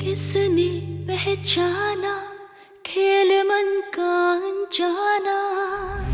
किसने पहचाना खेल मन का जाना?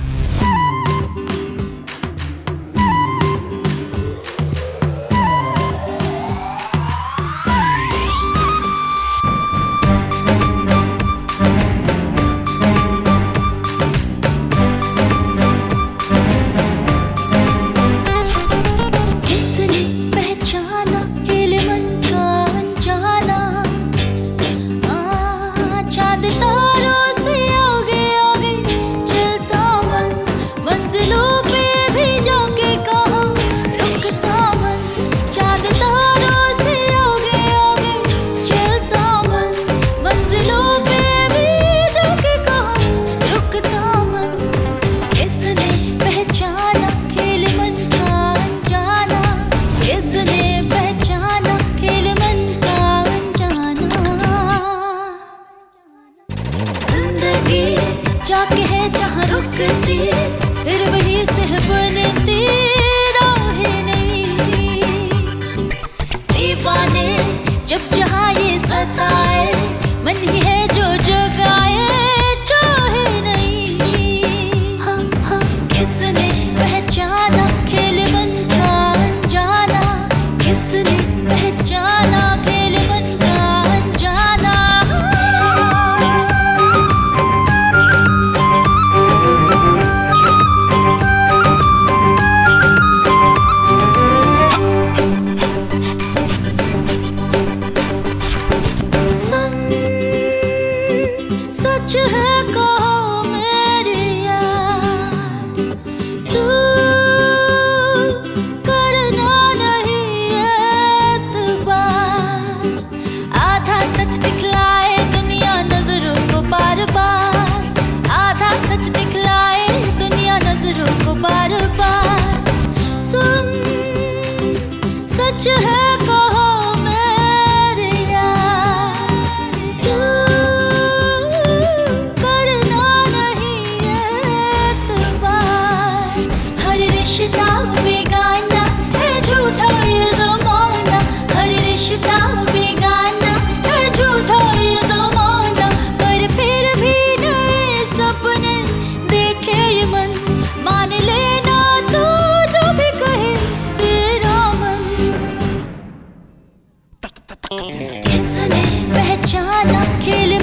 जाके है जहाँ रुकती। किसने पहचाना खेल